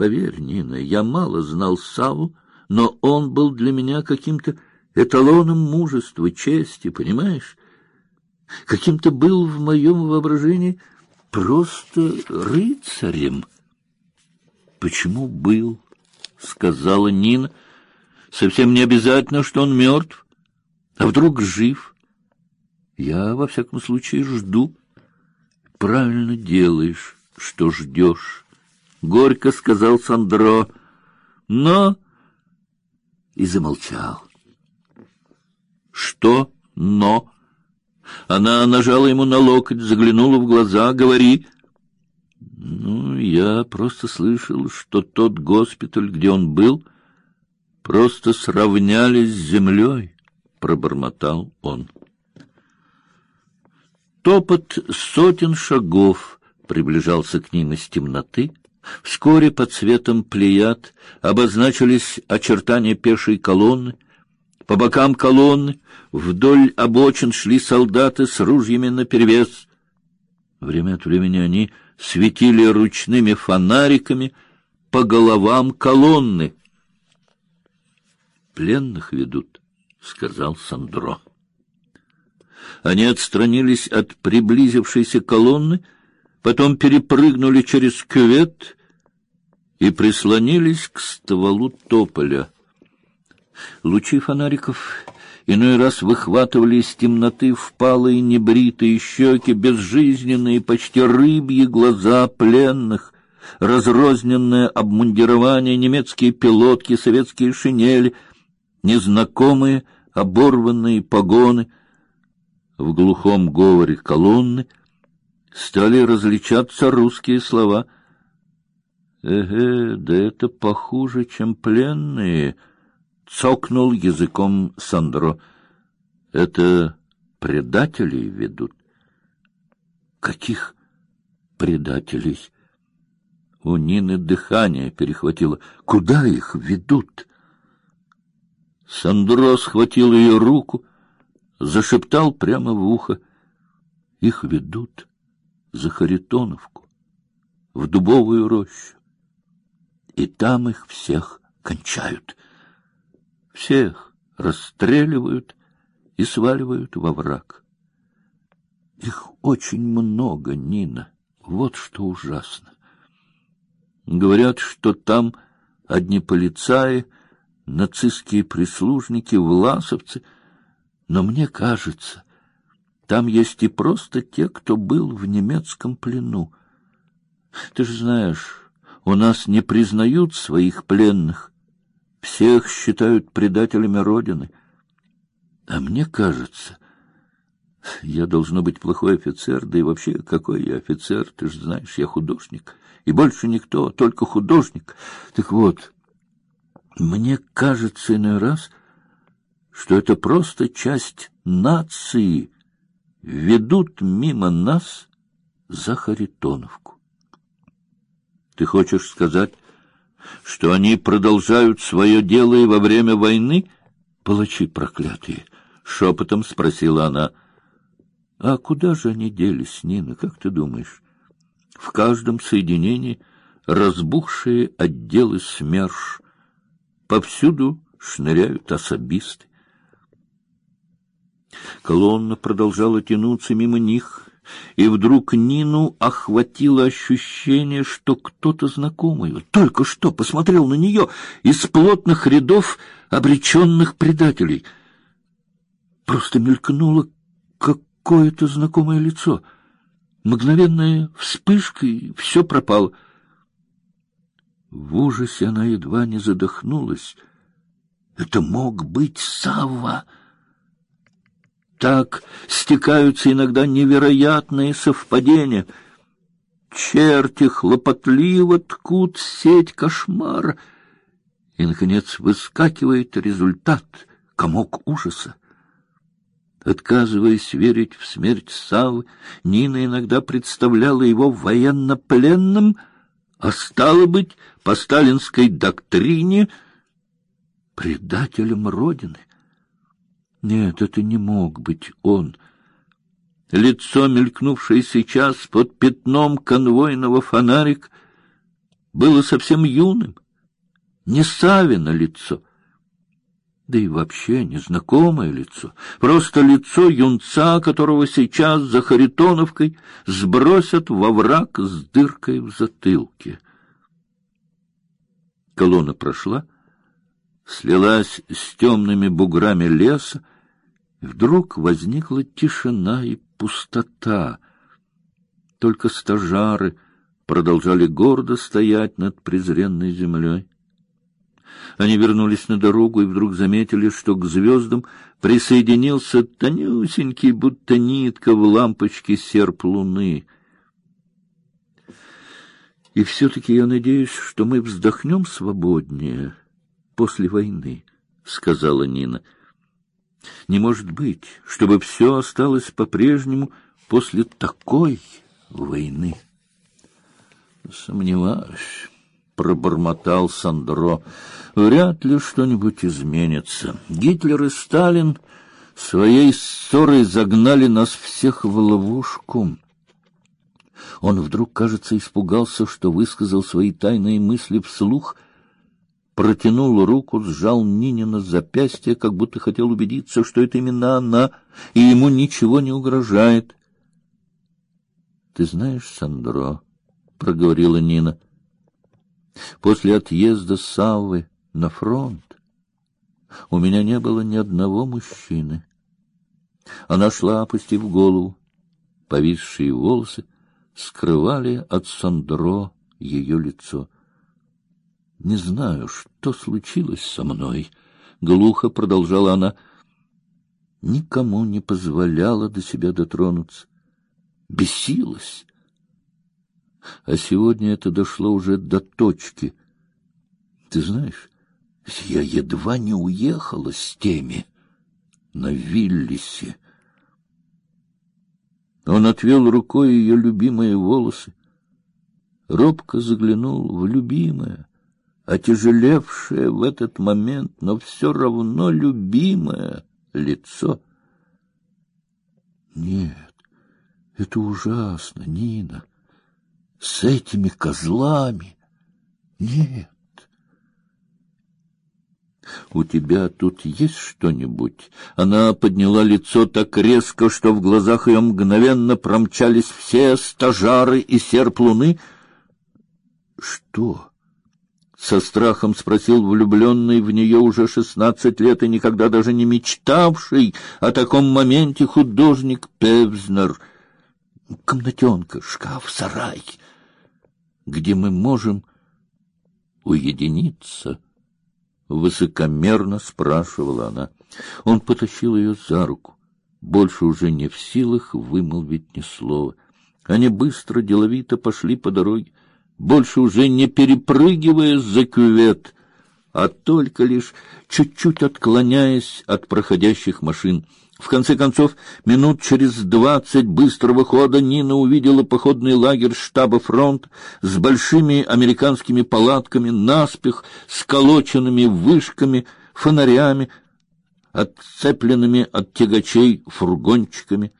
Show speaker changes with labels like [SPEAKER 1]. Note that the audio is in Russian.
[SPEAKER 1] Поверь, Нина, я мало знал Саву, но он был для меня каким-то эталоном мужества, чести, понимаешь? Каким-то был в моем воображении просто рыцарем. Почему был? сказала Нина. Совсем не обязательно, что он мертв. А вдруг жив? Я во всяком случае жду. Правильно делаешь, что ждешь. Горько сказал Сандро. Но и замолчал. Что? Но? Она нажала ему на локоть, заглянула в глаза. Говори. Ну, я просто слышал, что тот госпиталь, где он был, просто сравнялись с землей, пробормотал он. Топот сотен шагов приближался к ним из темноты. Вскоре под светом плеяд обозначились очертания пешей колонны. По бокам колонны вдоль обочин шли солдаты с ружьями наперевес. Время от времени они светили ручными фонариками по головам колонны. Пленных ведут, сказал Сандро. Они отстранились от приблизившейся колонны, потом перепрыгнули через кювет и прислонились к стволу тополя. Лучи фонариков иной раз выхватывали из темноты впалые небритые щеки, безжизненные, почти рыбьи глаза пленных, разрозненное обмундирование, немецкие пилотки, советские шинели, незнакомые оборванные погоны. В глухом говоре колонны стали различаться русские слова. «Эге, да это похуже, чем пленные», цокнул языком Сандро. Это предателей ведут. Каких предателей? У Нины дыхание перехватило. Куда их ведут? Сандро схватил ее руку, зашептал прямо в ухо: "Их ведут за Харитоновку, в дубовую рощу, и там их всех кончают". Всех расстреливают и сваливают во враг. Их очень много, Нина. Вот что ужасно. Говорят, что там одни полицаи, нацистские прислужники, власовцы, но мне кажется, там есть и просто те, кто был в немецком плену. Ты же знаешь, у нас не признают своих пленных, всех считают предателями Родины. А мне кажется, я должно быть плохой офицер, да и вообще какой я офицер, ты же знаешь, я художник, и больше никто, только художник. Так вот, мне кажется иной раз, что это просто часть нации, ведут мимо нас за Харитоновку. Ты хочешь сказать, что они продолжают свое дело и во время войны? Палачи проклятые, шепотом спросила она. А куда же они делись, Нина, как ты думаешь? В каждом соединении разбухшие отделы СМЕРШ. Повсюду шныряют особисты. Колонна продолжала тянуться мимо них, и вдруг Нину охватило ощущение, что кто-то знакомый только что посмотрел на нее из плотных рядов обреченных предателей. Просто мелькнуло какое-то знакомое лицо. Мгновенная вспышка, и все пропало. В ужасе она едва не задохнулась. Это мог быть Савва! Так стекаются иногда невероятные совпадения. Черти хлопотливо ткут сеть кошмара, и, наконец, выскакивает результат — комок ужаса. Отказываясь верить в смерть Савы, Нина иногда представляла его военнопленным, а стало быть, по сталинской доктрине, предателем Родины. Нет, это не мог быть он. Лицо, мелькнувшее сейчас под пятном конвойного фонарик, было совсем юным, не Савино лицо, да и вообще незнакомое лицо, просто лицо юнца, которого сейчас за Харитоновкой сбросят во враг с дыркой в затылке. Колонна прошла, слилась с темными буграми леса, вдруг возникла тишина и пустота. Только стажары продолжали гордо стоять над презренной землей. Они вернулись на дорогу и вдруг заметили, что к звездам присоединился тонюсенький, будто нитка в лампочке серп луны. И все-таки я надеюсь, что мы вздохнем свободнее после войны, — сказала Нина. Не может быть, чтобы все осталось по-прежнему после такой войны. Сомневаюсь, пробормотал Сандро. Вряд ли что-нибудь изменится. Гитлер и Сталин своей ссорой загнали нас всех в ловушку. Он вдруг, кажется, испугался, что высказал свои тайные мысли вслух, протянул руку, сжал Нинина запястье, как будто хотел убедиться, что это именно она, и ему ничего не угрожает. — Ты знаешь, Сандро, — проговорила Нина, — после отъезда Саввы на фронт у меня не было ни одного мужчины. Она шла, опустив голову, повисшие волосы скрывали от Сандро ее лицо. Не знаю, что случилось со мной, глухо продолжала она. Никому не позволяла до себя дотронуться, бесилась. А сегодня это дошло уже до точки. Ты знаешь, я едва не уехала с теми на Виллисе. Он отвел рукой ее любимые волосы, робко заглянул в любимое, отяжелевшее в этот момент, но все равно любимое лицо. Нет, это ужасно, Нина. С этими козлами. Нет. У тебя тут есть что-нибудь? Она подняла лицо так резко, что в глазах ее мгновенно промчались все стажары и серп луны. Что? Со страхом спросил влюбленный в нее уже шестнадцать лет и никогда даже не мечтавший о таком моменте художник Певзнер. Комнатенка, шкаф, сарай, где мы можем уединиться высокомерно спрашивала она. Он потащил ее за руку, больше уже не в силах вымолвить ни слова. Они быстро, деловито пошли по дороге, больше уже не перепрыгивая за кювет, а только лишь чуть-чуть отклоняясь от проходящих машин. В конце концов, минут через двадцать быстрого хода Нина увидела походный лагерь штаба фронт с большими американскими палатками, наспех сколоченными вышками, фонарями, отцепленными от тягачей фургончиками.